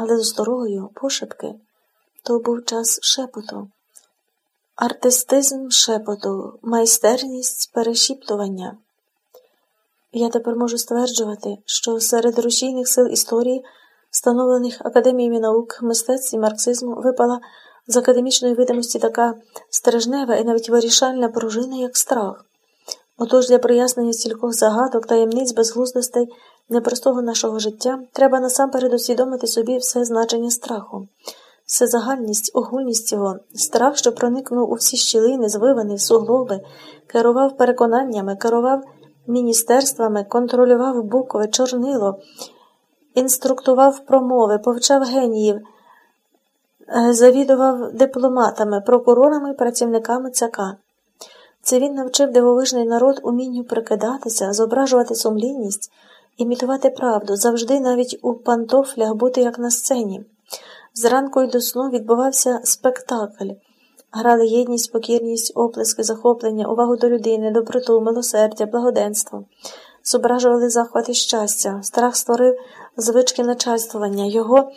але з дорогою пошепки то був час шепоту, артистизм шепоту, майстерність перешіптування. Я тепер можу стверджувати, що серед рушійних сил історії, встановлених академіями наук, мистецтв і марксизму, випала з академічної видимості така стережнева і навіть вирішальна пружина, як страх. Отож для прояснення стількох загадок, таємниць, безглуздостей непростого нашого життя треба насамперед усвідомити собі все значення страху, все загальність, огульність його, страх, що проникнув у всі щілини, звивини, суглоби, керував переконаннями, керував міністерствами, контролював букви, чорнило, інструктував промови, повчав геніїв, е, завідував дипломатами, прокурорами працівниками ЦК. Це він навчив дивовижний народ умінню прикидатися, зображувати сумлінність, імітувати правду, завжди навіть у пантофлях бути як на сцені. Зранку й до сну відбувався спектакль. Грали єдність, покірність, оплески, захоплення, увагу до людини, доброту, милосердя, благоденство, зображували захвати щастя, страх створив звички начальствування, його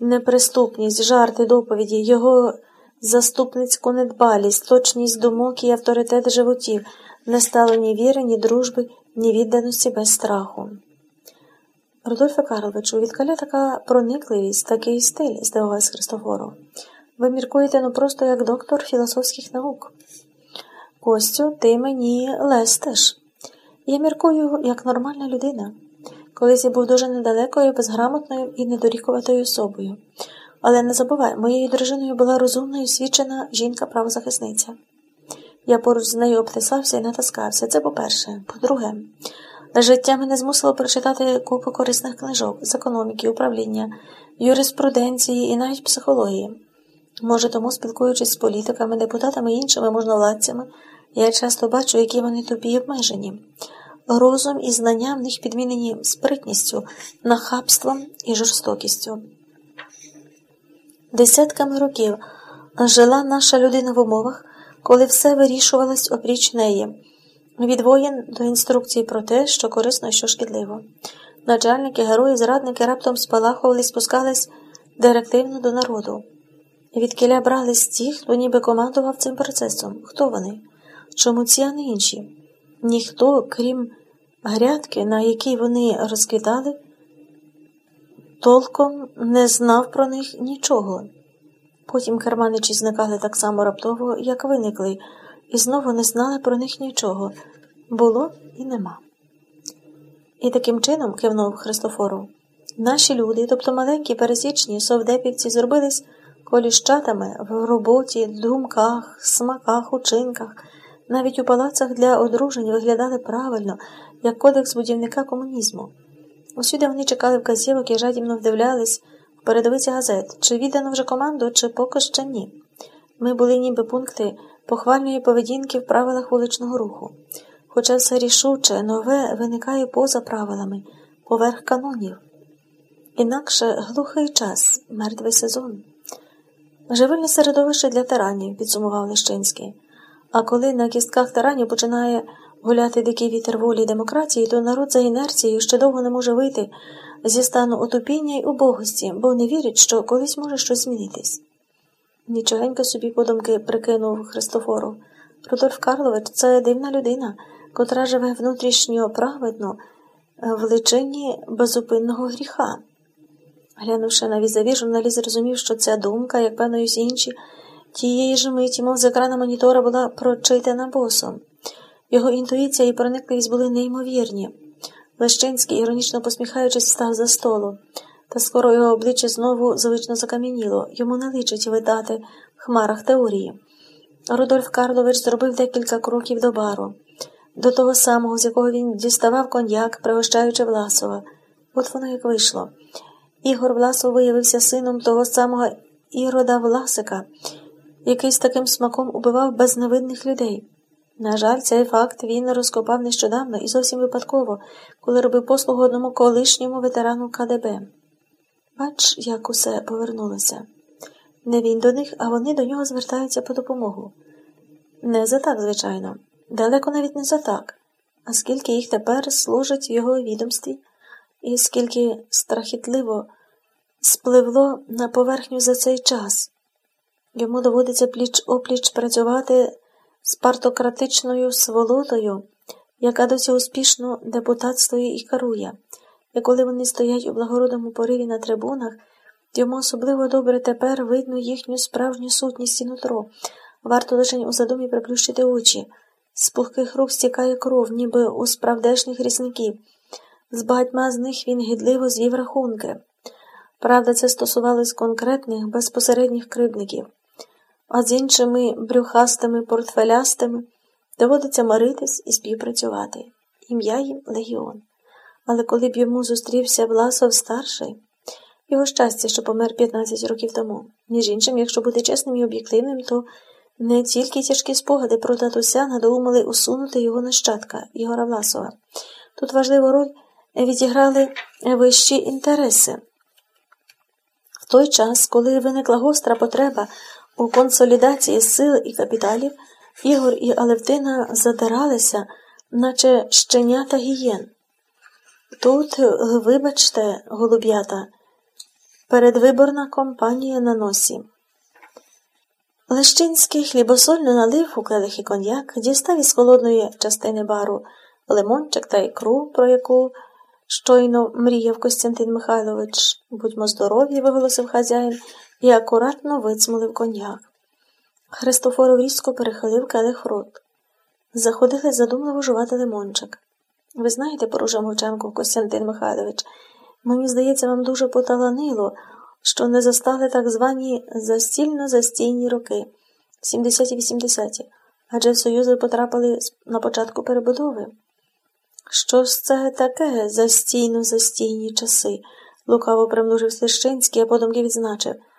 неприступність, жарти, доповіді, його заступницьку недбалість, точність думок і авторитет животів, не стало ні віри, ні дружби, ні відданості без страху. Рудольфе Карловичу, відкаля така проникливість, такий стиль, здивувався Христофору. Ви міркуєте ну просто як доктор філософських наук. Костю, ти мені лестеш. Я міркую як нормальна людина. Колись я був дуже недалекою, безграмотною і недорікуватою особою. Але не забувай, моєю дружиною була розумна і свідчена жінка-правозахисниця. Я поруч з нею обтисався і натаскався. Це по-перше. По-друге, життя мене змусило прочитати купу корисних книжок з економіки, управління, юриспруденції і навіть психології. Може, тому, спілкуючись з політиками, депутатами і іншими можновладцями, я часто бачу, які вони тобі й обмежені. Розум і знання в них підмінені спритністю, нахабством і жорстокістю. Десятками років жила наша людина в умовах, коли все вирішувалось опріч неї, від воєн до інструкцій про те, що корисно і що шкідливо. Начальники, герої, зрадники раптом спалахували, спускались директивно до народу. Від кіля брались ті, хто ніби командував цим процесом. Хто вони? Чому ці, а не інші? Ніхто, крім грядки, на якій вони розквітали, толком не знав про них нічого. Потім керманичі зникали так само раптово, як виникли, і знову не знали про них нічого. Було і нема. І таким чином, кивнув Христофору, наші люди, тобто маленькі пересічні совдепівці, зробились коліщатами в роботі, думках, смаках, учинках, навіть у палацах для одружень виглядали правильно, як кодекс будівника комунізму. Усюди вони чекали вказівок і жадібно вдивлялись в передовиці газет, чи віддано вже команду, чи поки ще ні. Ми були ніби пункти похвальної поведінки в правилах вуличного руху. Хоча все рішуче, нове виникає поза правилами, поверх канонів. Інакше глухий час, мертвий сезон. Живильне середовище для таранів, підсумував Лещинський. А коли на кістках таранів починає гуляти дикий вітер волі і демократії, то народ за інерцією ще довго не може вийти зі стану отупіння й убогості, бо не вірить, що колись може щось змінитись. Нічогенько собі подумки прикинув Христофору. Рудольф Карлович це дивна людина, котра живе внутрішньо праведно в личині безупинного гріха. Глянувши на візаві, журналіст зрозумів, що ця думка, як певно, усі інші, тієї ж миті, мов з екрана монітора, була прочитана босом. Його інтуїція і проникливість були неймовірні. Лещинський, іронічно посміхаючись, став за столу, та скоро його обличчя знову звично закам'яніло, йому не личить видати в хмарах теорії. Рудольф Карлович зробив декілька кроків до бару, до того самого, з якого він діставав коньяк, пригощаючи Власова. От воно як вийшло. Ігор Власов виявився сином того самого Ірода Власика, який з таким смаком убивав безневинних людей. На жаль, цей факт він розкопав нещодавно і зовсім випадково, коли робив послугу одному колишньому ветерану КДБ. Бач, як усе повернулося. Не він до них, а вони до нього звертаються по допомогу. Не за так, звичайно, далеко навіть не за так, а скільки їх тепер служить в його відомстві, і скільки страхітливо спливло на поверхню за цей час. Йому доводиться пліч опліч працювати з партократичною сволотою, яка досі успішно депутатствує і керує, і коли вони стоять у благородному пориві на трибунах, йому особливо добре тепер видно їхню справжню сутність і нутро. Варто лише у задумі приплющити очі. З пухких рук стікає кров, ніби у справдешніх рісників. З багатьма з них він гідливо звів рахунки. Правда, це стосувалось конкретних, безпосередніх кривдників, а з іншими брюхастими, портфелястими доводиться миритись і співпрацювати. Ім'я їм легіон. Але коли б йому зустрівся Власов старший, його щастя, що помер 15 років тому. Між іншим, якщо бути чесним і об'єктивним, то не тільки тяжкі спогади про татуся надумали усунути його нащадка, Ігора Власова. Тут важливу роль відіграли вищі інтереси. В той час, коли виникла гостра потреба у консолідації сил і капіталів, Ігор і Алевтина задиралися, наче щенята гієн. Тут, вибачте, голуб'ята, передвиборна компанія на носі. Лещинський хлібосольно налив у келих і коньяк, дістав із холодної частини бару лимончик та ікру, про яку щойно мріяв Костянтин Михайлович. Будьмо здорові, виголосив хазяїн і акуратно вицмулив коньяк. Христофоров різко перехилив келих в рот. Заходили задумливо жувати лимончик. Ви знаєте, порушив мовчанку Костянтин Михайлович, мені здається, вам дуже поталанило, що не застали так звані застільно-застійні роки, 70-80-ті, адже в Союзи потрапили на початку перебудови. Що ж це таке застійно-застійні часи? лукаво примножив Священський, а подумки відзначив.